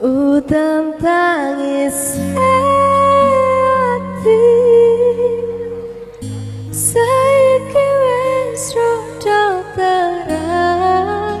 Udan tangis hati Saiki wis rada terang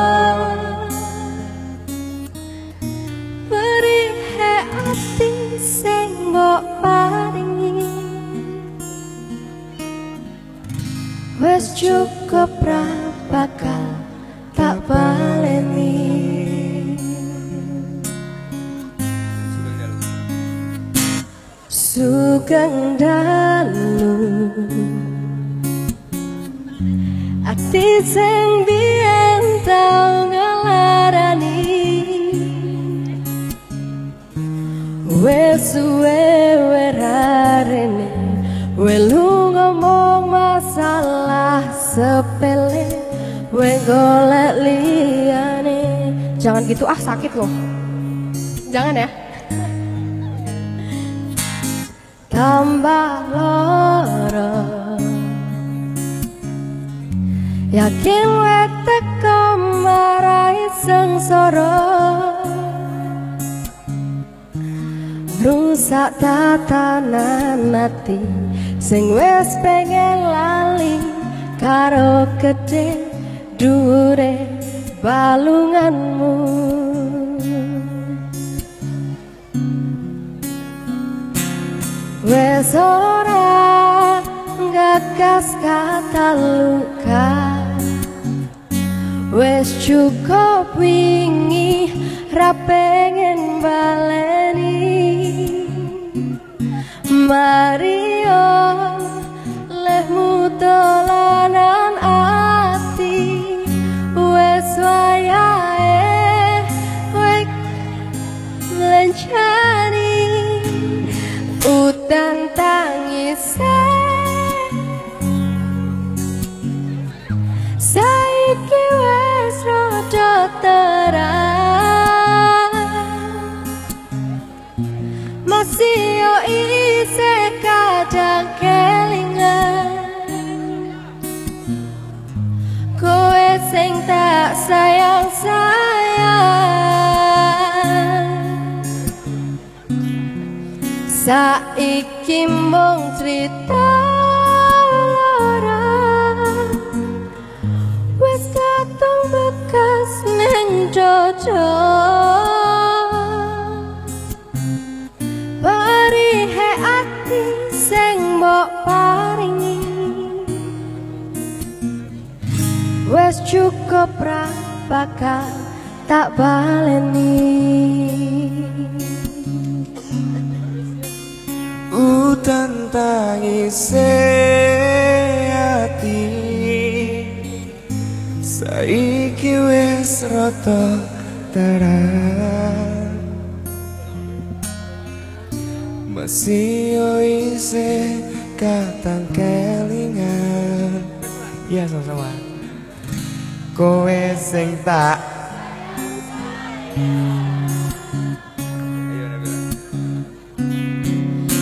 Wes cukup bakal tak baleni Sugeng dalu. Ati sing biyen tau ngelarani Wes suwe werarene Welu sepele We golek liyane. Jangan gitu ah sakit loh. Jangan ya. Tambah loro Yakin wetek marai sengsara. Rusak tatanan hati Sing wes pengen lali Karo gede dure balunganmu. Wes ora gagas kata luka Wes cukup wingi ra pengen baleni. Mario lehmu dolanan sayang sayang Saiki mung cerita sing mbok paringi. Wes cukup ra bakal tak baleni. Udan tangis hati Saiki wis rata terang Masih yo isih katang kelingan. Iya sama-sama. Kowe sing tak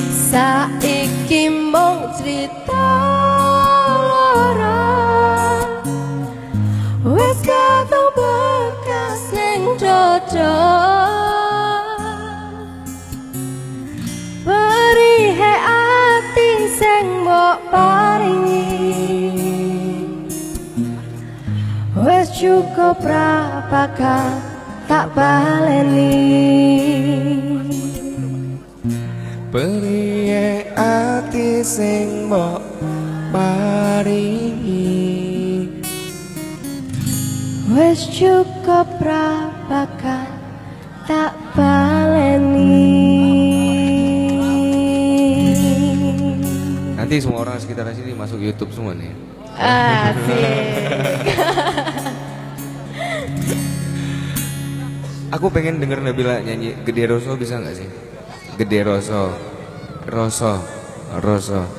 Saiki mung cerita paringi Wes cukup ra bakal tak baleni? Periye ati sing mbok paringi Wes cukup ra bakal tak baleni Nanti semua orang sekitar sini masuk YouTube semua nih. Asik. Aku pengen denger Nabila nyanyi Gede Roso bisa nggak sih? Gede Roso, Roso, Roso.